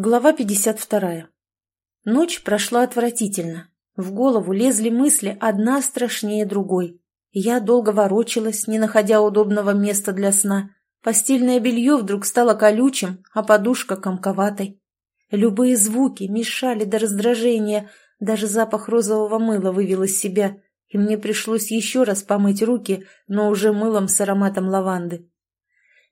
Глава 52. Ночь прошла отвратительно. В голову лезли мысли одна страшнее другой. Я долго ворочалась, не находя удобного места для сна. Постельное белье вдруг стало колючим, а подушка комковатой. Любые звуки мешали до раздражения, даже запах розового мыла вывел из себя, и мне пришлось еще раз помыть руки, но уже мылом с ароматом лаванды.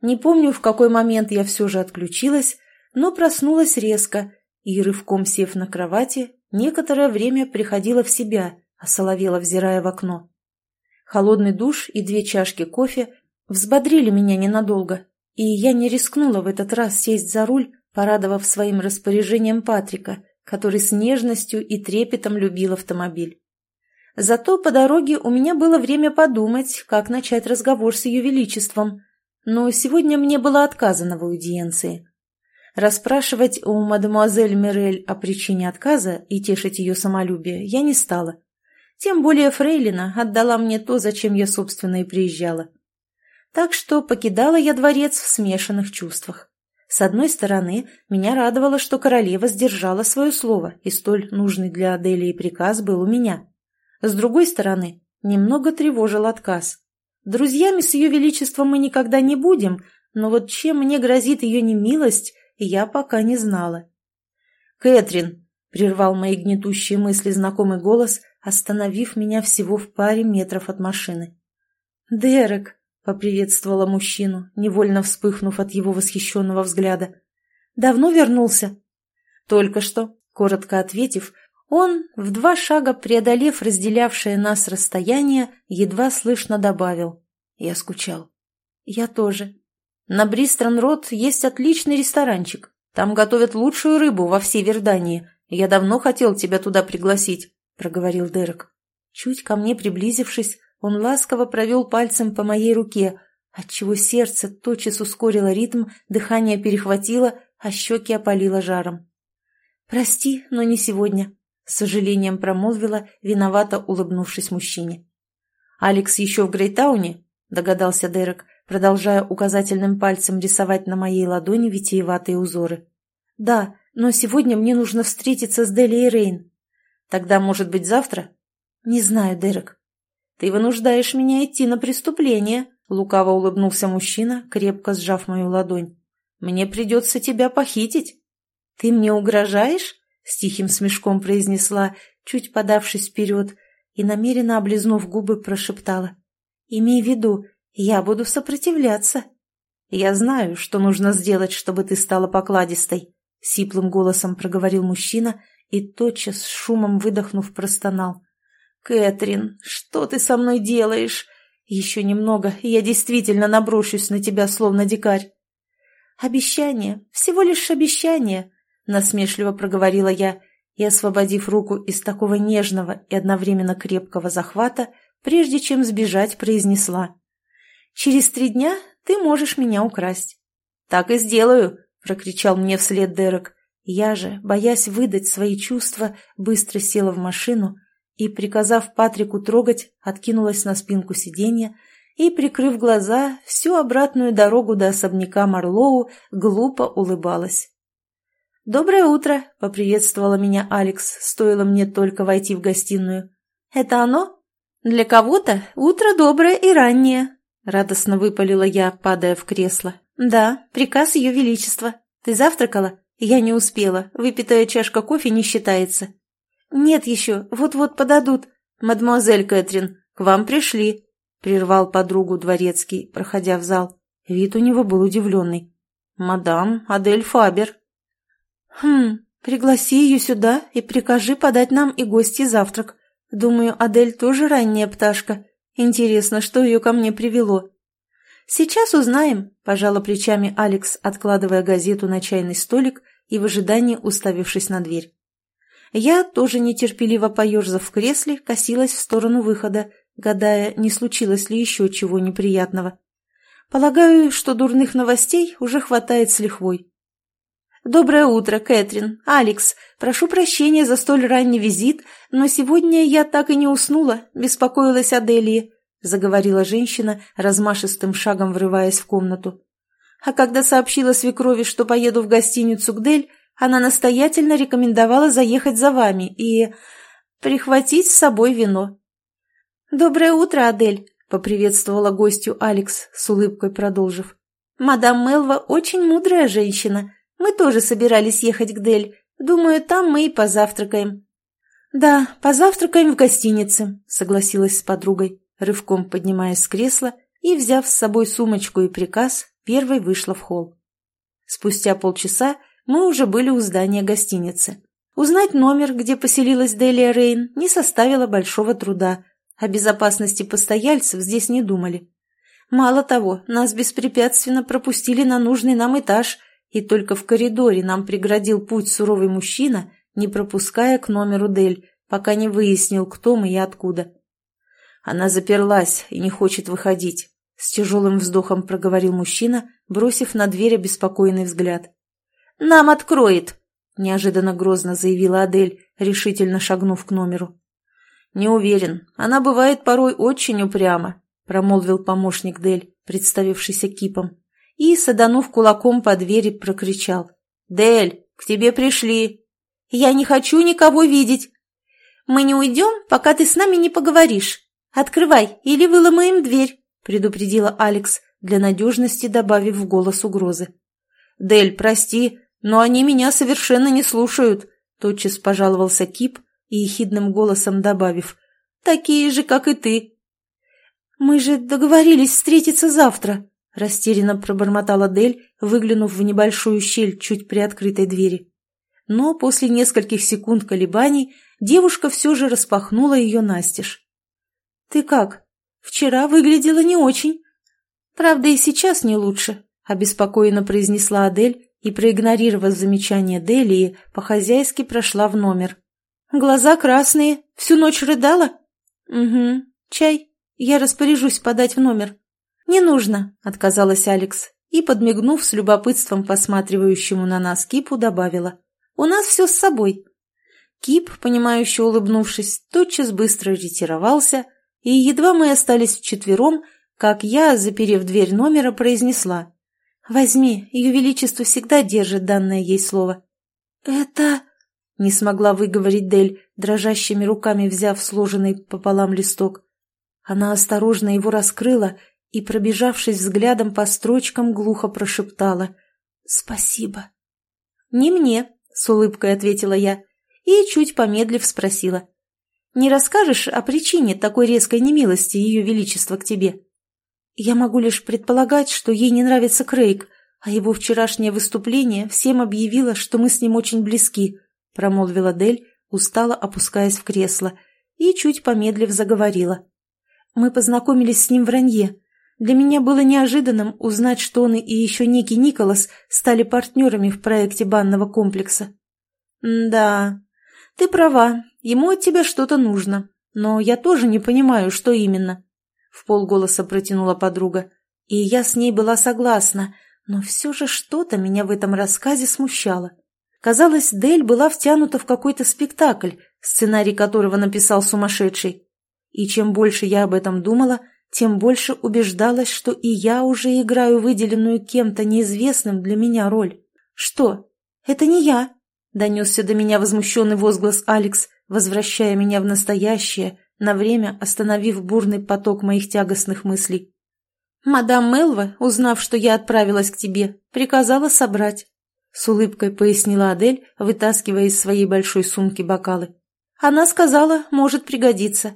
Не помню, в какой момент я все же отключилась, но проснулась резко и, рывком сев на кровати, некоторое время приходила в себя, осоловела, взирая в окно. Холодный душ и две чашки кофе взбодрили меня ненадолго, и я не рискнула в этот раз сесть за руль, порадовав своим распоряжением Патрика, который с нежностью и трепетом любил автомобиль. Зато по дороге у меня было время подумать, как начать разговор с ее величеством, но сегодня мне было отказано в аудиенции. Расспрашивать у мадемуазель Мирель о причине отказа и тешить ее самолюбие я не стала. Тем более Фрейлина отдала мне то, зачем я, собственно, и приезжала. Так что покидала я дворец в смешанных чувствах. С одной стороны, меня радовало, что королева сдержала свое слово, и столь нужный для Аделии приказ был у меня. С другой стороны, немного тревожил отказ. Друзьями с ее величеством мы никогда не будем, но вот чем мне грозит ее немилость, я пока не знала. «Кэтрин!» — прервал мои гнетущие мысли знакомый голос, остановив меня всего в паре метров от машины. «Дерек!» — поприветствовала мужчину, невольно вспыхнув от его восхищенного взгляда. «Давно вернулся?» «Только что», — коротко ответив, он, в два шага преодолев разделявшее нас расстояние, едва слышно добавил. Я скучал. «Я тоже», на Бристрон-Рот есть отличный ресторанчик. Там готовят лучшую рыбу во всей Вердании. Я давно хотел тебя туда пригласить», — проговорил Дерек. Чуть ко мне приблизившись, он ласково провел пальцем по моей руке, отчего сердце тотчас ускорило ритм, дыхание перехватило, а щеки опалило жаром. «Прости, но не сегодня», — с сожалением промолвила, виновато улыбнувшись мужчине. «Алекс еще в Грейтауне?» — догадался Дерек, продолжая указательным пальцем рисовать на моей ладони витиеватые узоры. «Да, но сегодня мне нужно встретиться с Дели и Рейн». «Тогда, может быть, завтра?» «Не знаю, Дерек». «Ты вынуждаешь меня идти на преступление», — лукаво улыбнулся мужчина, крепко сжав мою ладонь. «Мне придется тебя похитить». «Ты мне угрожаешь?» — с тихим смешком произнесла, чуть подавшись вперед, и, намеренно облизнув губы, прошептала. «Имей в виду, я буду сопротивляться. Я знаю, что нужно сделать, чтобы ты стала покладистой, — сиплым голосом проговорил мужчина и, тотчас с шумом выдохнув, простонал. «Кэтрин, что ты со мной делаешь? Еще немного, и я действительно наброшусь на тебя, словно дикарь». «Обещание, всего лишь обещание», — насмешливо проговорила я и, освободив руку из такого нежного и одновременно крепкого захвата, прежде чем сбежать, произнесла. Через три дня ты можешь меня украсть». «Так и сделаю», — прокричал мне вслед Дерек. Я же, боясь выдать свои чувства, быстро села в машину и, приказав Патрику трогать, откинулась на спинку сиденья и, прикрыв глаза, всю обратную дорогу до особняка Марлоу глупо улыбалась. «Доброе утро!» — поприветствовала меня Алекс, стоило мне только войти в гостиную. «Это оно? Для кого-то утро доброе и раннее, Радостно выпалила я, падая в кресло. «Да, приказ Ее Величества. Ты завтракала?» «Я не успела. Выпитая чашка кофе не считается». «Нет еще. Вот-вот подадут». «Мадемуазель Кэтрин, к вам пришли», — прервал подругу дворецкий, проходя в зал. Вид у него был удивленный. «Мадам Адель Фабер». «Хм, пригласи ее сюда и прикажи подать нам и гости завтрак. Думаю, Адель тоже ранняя пташка. Интересно, что ее ко мне привело? Сейчас узнаем, пожала плечами Алекс, откладывая газету на чайный столик и в ожидании уставившись на дверь. Я, тоже нетерпеливо поерзав в кресле, косилась в сторону выхода, гадая, не случилось ли еще чего неприятного. Полагаю, что дурных новостей уже хватает с лихвой. «Доброе утро, Кэтрин. Алекс, прошу прощения за столь ранний визит, но сегодня я так и не уснула, беспокоилась о Делии», — заговорила женщина, размашистым шагом врываясь в комнату. «А когда сообщила свекрови, что поеду в гостиницу к Дель, Она настоятельно рекомендовала заехать за вами и прихватить с собой вино. «Доброе утро, Адель», — поприветствовала гостью Алекс, с улыбкой продолжив. «Мадам Мелва очень мудрая женщина. Мы тоже собирались ехать к Дель. Думаю, там мы и позавтракаем». «Да, позавтракаем в гостинице», — согласилась с подругой, рывком поднимаясь с кресла и, взяв с собой сумочку и приказ, первой вышла в холл. Спустя полчаса мы уже были у здания гостиницы. Узнать номер, где поселилась Делия Рейн, не составило большого труда. О безопасности постояльцев здесь не думали. Мало того, нас беспрепятственно пропустили на нужный нам этаж, и только в коридоре нам преградил путь суровый мужчина, не пропуская к номеру Дель, пока не выяснил, кто мы и откуда. Она заперлась и не хочет выходить. С тяжелым вздохом проговорил мужчина, бросив на дверь обеспокоенный взгляд. «Нам откроет!» – неожиданно грозно заявила Адель, решительно шагнув к номеру. «Не уверен. Она бывает порой очень упряма», – промолвил помощник Дель, представившийся кипом. И, саданув кулаком по двери, прокричал. «Дель, к тебе пришли!» «Я не хочу никого видеть!» «Мы не уйдем, пока ты с нами не поговоришь. Открывай, или выломаем дверь!» предупредила Алекс, для надежности добавив в голос угрозы. «Дель, прости, но они меня совершенно не слушают», тотчас пожаловался Кип и ехидным голосом добавив. «Такие же, как и ты». «Мы же договорились встретиться завтра», растерянно пробормотала Дель, выглянув в небольшую щель чуть приоткрытой двери. Но после нескольких секунд колебаний девушка все же распахнула ее настежь. «Ты как?» Вчера выглядела не очень. Правда, и сейчас не лучше, — обеспокоенно произнесла Адель и, проигнорировав замечание Делии, по-хозяйски прошла в номер. Глаза красные, всю ночь рыдала? Угу. Чай? Я распоряжусь подать в номер. Не нужно, — отказалась Алекс и, подмигнув с любопытством посматривающему на нас Кипу, добавила. У нас все с собой. Кип, понимающе улыбнувшись, тотчас быстро ретировался, и едва мы остались вчетвером, как я, заперев дверь номера, произнесла. «Возьми, ее величество всегда держит данное ей слово». «Это...» — не смогла выговорить Дель, дрожащими руками взяв сложенный пополам листок. Она осторожно его раскрыла и, пробежавшись взглядом по строчкам, глухо прошептала. «Спасибо». «Не мне», — с улыбкой ответила я, и, чуть помедлив, спросила. Не расскажешь о причине такой резкой немилости Ее Величества к тебе? Я могу лишь предполагать, что ей не нравится Крейг, а его вчерашнее выступление всем объявило, что мы с ним очень близки, промолвила Дель, устало опускаясь в кресло, и, чуть помедлив, заговорила. Мы познакомились с ним в Ранье. Для меня было неожиданным узнать, что он и еще некий Николас стали партнерами в проекте банного комплекса. «Да, ты права, Ему от тебя что-то нужно, но я тоже не понимаю, что именно. В полголоса протянула подруга, и я с ней была согласна, но все же что-то меня в этом рассказе смущало. Казалось, Дель была втянута в какой-то спектакль, сценарий которого написал сумасшедший. И чем больше я об этом думала, тем больше убеждалась, что и я уже играю выделенную кем-то неизвестным для меня роль. «Что? Это не я!» — донесся до меня возмущенный возглас Алекс, возвращая меня в настоящее, на время остановив бурный поток моих тягостных мыслей. «Мадам Мелва, узнав, что я отправилась к тебе, приказала собрать», — с улыбкой пояснила Адель, вытаскивая из своей большой сумки бокалы. «Она сказала, может пригодиться».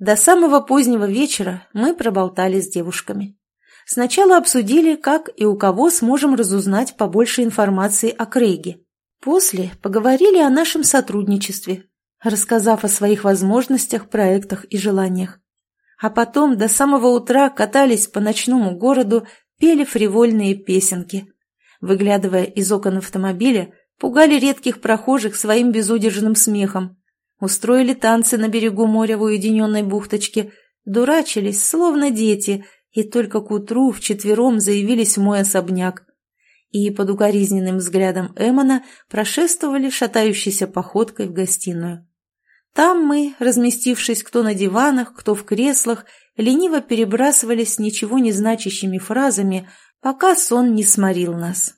До самого позднего вечера мы проболтали с девушками. Сначала обсудили, как и у кого сможем разузнать побольше информации о Крейге. После поговорили о нашем сотрудничестве, рассказав о своих возможностях, проектах и желаниях. А потом до самого утра катались по ночному городу, пели фривольные песенки. Выглядывая из окон автомобиля, пугали редких прохожих своим безудержным смехом. Устроили танцы на берегу моря в уединенной бухточке, дурачились, словно дети, и только к утру вчетвером заявились в мой особняк. И под укоризненным взглядом Эмона прошествовали шатающейся походкой в гостиную. Там мы, разместившись кто на диванах, кто в креслах, лениво перебрасывались ничего не значащими фразами, пока сон не сморил нас.